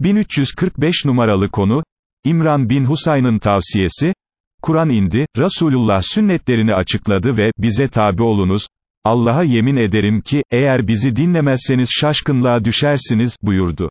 1345 numaralı konu, İmran bin Husayn'ın tavsiyesi, Kur'an indi, Resulullah sünnetlerini açıkladı ve, bize tabi olunuz, Allah'a yemin ederim ki, eğer bizi dinlemezseniz şaşkınlığa düşersiniz, buyurdu.